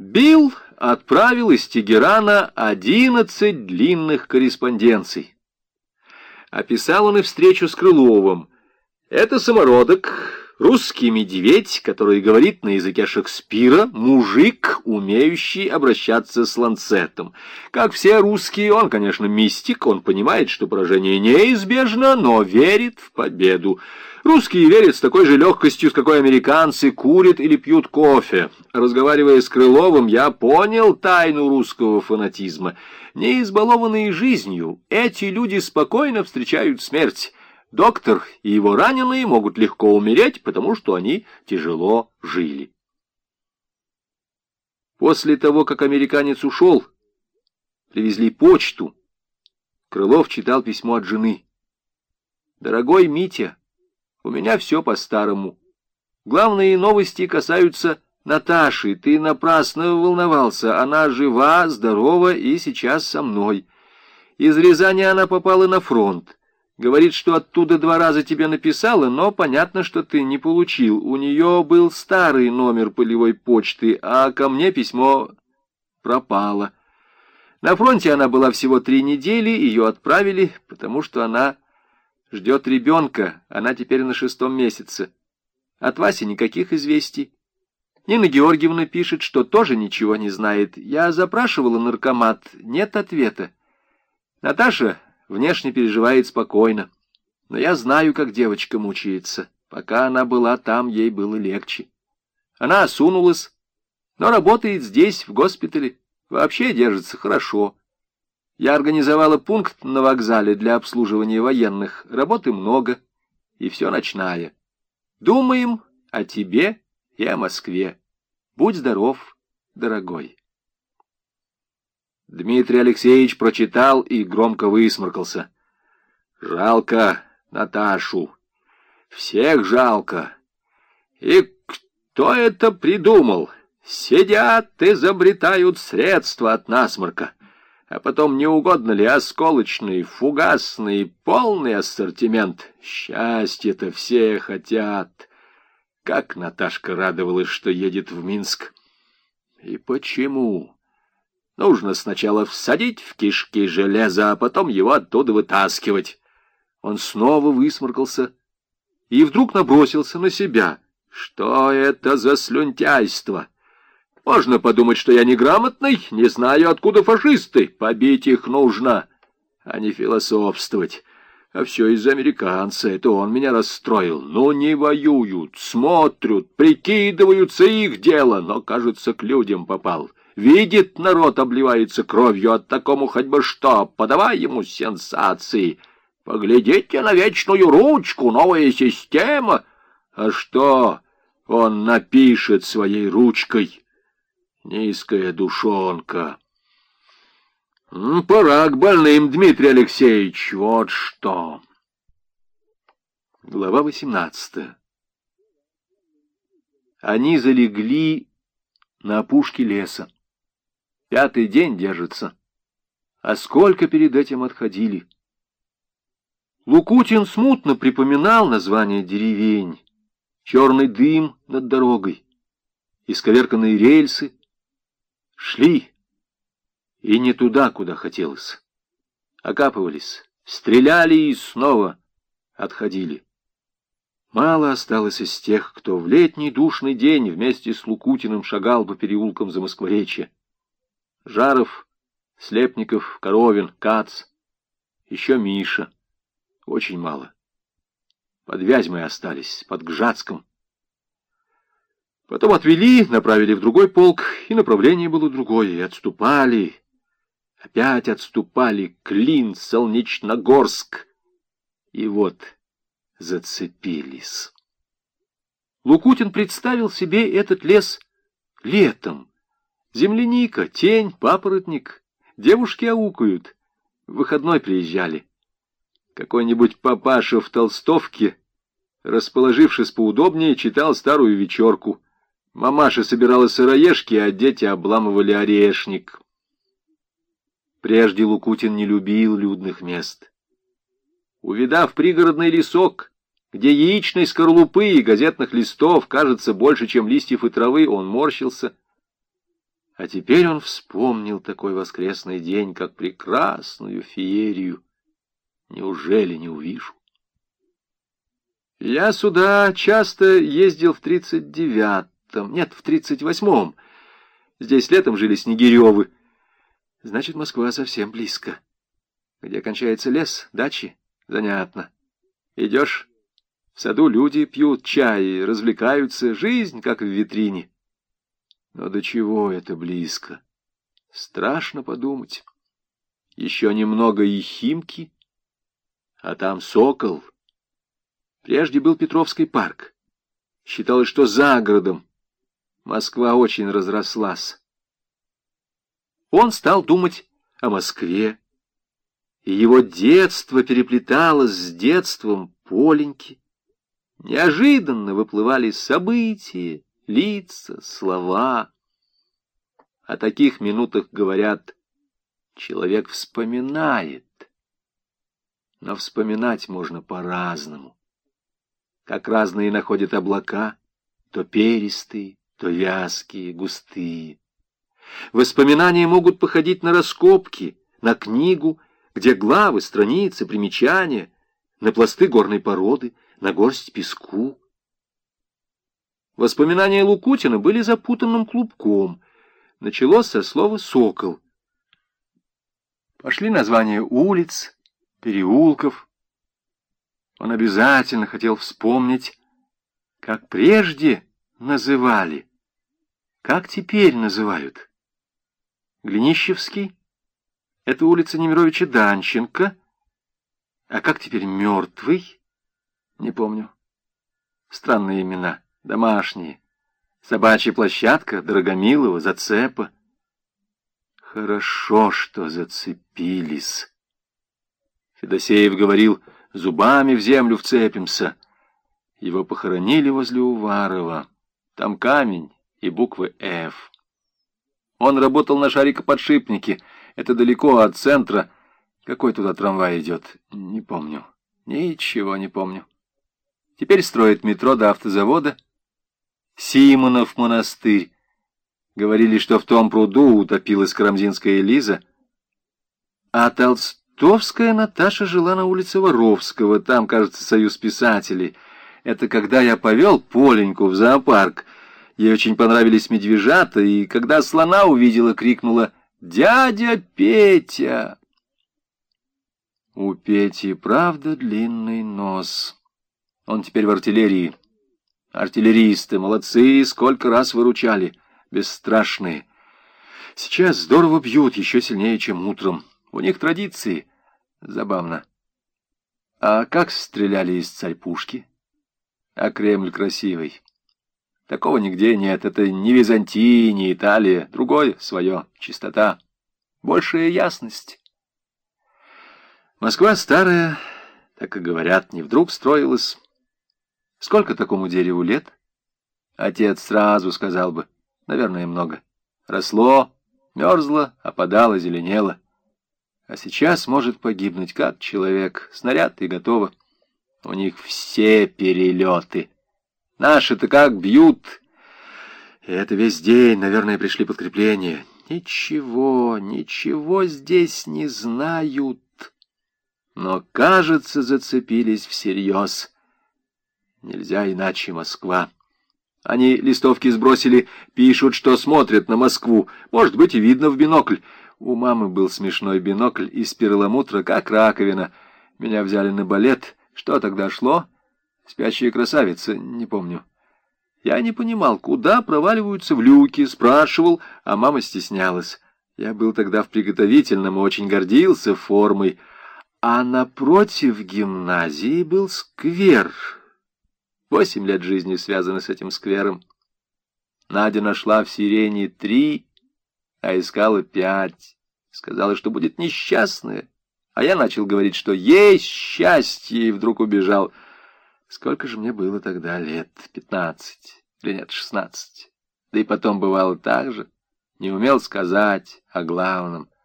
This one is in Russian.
Билл отправил из Тегерана одиннадцать длинных корреспонденций. Описал он и встречу с Крыловым. Это самородок, Русский медведь, который говорит на языке Шекспира, мужик, умеющий обращаться с ланцетом. Как все русские, он, конечно, мистик, он понимает, что поражение неизбежно, но верит в победу. Русские верят с такой же легкостью, с какой американцы курят или пьют кофе. Разговаривая с Крыловым, я понял тайну русского фанатизма. Не избалованные жизнью, эти люди спокойно встречают смерть. Доктор и его раненые могут легко умереть, потому что они тяжело жили. После того, как американец ушел, привезли почту. Крылов читал письмо от жены. «Дорогой Митя, у меня все по-старому. Главные новости касаются Наташи. Ты напрасно волновался. Она жива, здорова и сейчас со мной. Из Рязани она попала на фронт. Говорит, что оттуда два раза тебе написала, но понятно, что ты не получил. У нее был старый номер полевой почты, а ко мне письмо пропало. На фронте она была всего три недели, ее отправили, потому что она ждет ребенка, она теперь на шестом месяце. От Васи никаких известий. Нина Георгиевна пишет, что тоже ничего не знает. Я запрашивала наркомат, нет ответа. Наташа внешне переживает спокойно. Но я знаю, как девочка мучается. Пока она была там, ей было легче. Она осунулась, но работает здесь, в госпитале. Вообще держится хорошо. Я организовала пункт на вокзале для обслуживания военных. Работы много, и все ночная. Думаем о тебе и о Москве. Будь здоров, дорогой. Дмитрий Алексеевич прочитал и громко высморкался. «Жалко Наташу. Всех жалко. И кто это придумал? Сидят, изобретают средства от насморка. А потом не угодно ли осколочный, фугасный, полный ассортимент? Счастье-то все хотят. Как Наташка радовалась, что едет в Минск. И почему?» Нужно сначала всадить в кишки железо, а потом его оттуда вытаскивать. Он снова высморкался и вдруг набросился на себя. Что это за слюнтяйство? Можно подумать, что я неграмотный, не знаю, откуда фашисты. Побить их нужно, а не философствовать. А все из-за американца, это он меня расстроил. Ну, не воюют, смотрят, прикидываются их дело, но, кажется, к людям попал. Видит народ, обливается кровью от такому хоть бы что. Подавай ему сенсации. Поглядите на вечную ручку, новая система. А что он напишет своей ручкой? Низкая душонка. Пора к больным, Дмитрий Алексеевич, вот что. Глава восемнадцатая. Они залегли на опушке леса. Пятый день держится. А сколько перед этим отходили? Лукутин смутно припоминал название деревень. Черный дым над дорогой, исковерканные рельсы. Шли, и не туда, куда хотелось. Окапывались, стреляли и снова отходили. Мало осталось из тех, кто в летний душный день вместе с Лукутиным шагал по переулкам за Москворечье. Жаров, Слепников, Коровин, Кац, еще Миша. Очень мало. Под Вязьмой остались, под Гжатском. Потом отвели, направили в другой полк, и направление было другое, и отступали. Опять отступали Клин, Солнечногорск. И вот зацепились. Лукутин представил себе этот лес летом, Земляника, тень, папоротник. Девушки аукают. В выходной приезжали. Какой-нибудь папаша в толстовке, расположившись поудобнее, читал старую вечерку. Мамаша собирала сыроежки, а дети обламывали орешник. Прежде Лукутин не любил людных мест. Увидав пригородный лесок, где яичной скорлупы и газетных листов кажется больше, чем листьев и травы, он морщился — А теперь он вспомнил такой воскресный день, как прекрасную феерию. Неужели не увижу? Я сюда часто ездил в тридцать девятом, нет, в тридцать восьмом. Здесь летом жили Снегиревы. Значит, Москва совсем близко. Где кончается лес, дачи? Занятно. Идешь, в саду люди пьют чай, развлекаются, жизнь как в витрине. Но до чего это близко? Страшно подумать. Еще немного и Химки, а там Сокол. Прежде был Петровский парк. Считалось, что за городом. Москва очень разрослась. Он стал думать о Москве, и его детство переплеталось с детством Поленьки. Неожиданно выплывали события, лица, слова. О таких минутах говорят, человек вспоминает. Но вспоминать можно по-разному. Как разные находят облака, то перистые, то вязкие, густые. Воспоминания могут походить на раскопки, на книгу, где главы, страницы, примечания, на пласты горной породы, на горсть песку. Воспоминания Лукутина были запутанным клубком. Началось со слова «сокол». Пошли названия улиц, переулков. Он обязательно хотел вспомнить, как прежде называли, как теперь называют. Глинищевский — это улица Немировича Данченко, а как теперь мертвый? Не помню. Странные имена. Домашние. Собачья площадка, Дорогомилова, Зацепа. Хорошо, что зацепились. Федосеев говорил, зубами в землю вцепимся. Его похоронили возле Уварова. Там камень и буквы «Ф». Он работал на шарикоподшипнике. Это далеко от центра. Какой туда трамвай идет? Не помню. Ничего не помню. Теперь строят метро до автозавода. Симонов монастырь. Говорили, что в том пруду утопилась карамзинская Лиза. А толстовская Наташа жила на улице Воровского. Там, кажется, союз писателей. Это когда я повел Поленьку в зоопарк. Ей очень понравились медвежата, и когда слона увидела, крикнула «Дядя Петя!». У Пети правда длинный нос. Он теперь в артиллерии. Артиллеристы, молодцы, сколько раз выручали. Бесстрашные. Сейчас здорово бьют, еще сильнее, чем утром. У них традиции. Забавно. А как стреляли из царь-пушки? А Кремль красивый. Такого нигде нет. Это не Византия, не Италия. Другое свое. Чистота. Большая ясность. Москва старая, так и говорят, не вдруг строилась. Сколько такому дереву лет? Отец сразу сказал бы, наверное, много. Росло, мерзло, опадало, зеленело. А сейчас может погибнуть как человек. Снаряд и готово. У них все перелеты. Наши-то как бьют. И это весь день, наверное, пришли подкрепления. Ничего, ничего здесь не знают. Но, кажется, зацепились всерьез. Нельзя иначе Москва. Они листовки сбросили, пишут, что смотрят на Москву. Может быть, и видно в бинокль. У мамы был смешной бинокль из перламутра, как раковина. Меня взяли на балет. Что тогда шло? Спящая красавица, не помню. Я не понимал, куда проваливаются в люки, спрашивал, а мама стеснялась. Я был тогда в приготовительном и очень гордился формой. А напротив гимназии был сквер — Восемь лет жизни связаны с этим сквером. Надя нашла в сирене три, а искала пять. Сказала, что будет несчастная. А я начал говорить, что есть счастье, и вдруг убежал. Сколько же мне было тогда лет? Пятнадцать? Или нет, шестнадцать? Да и потом бывало так же. Не умел сказать о главном —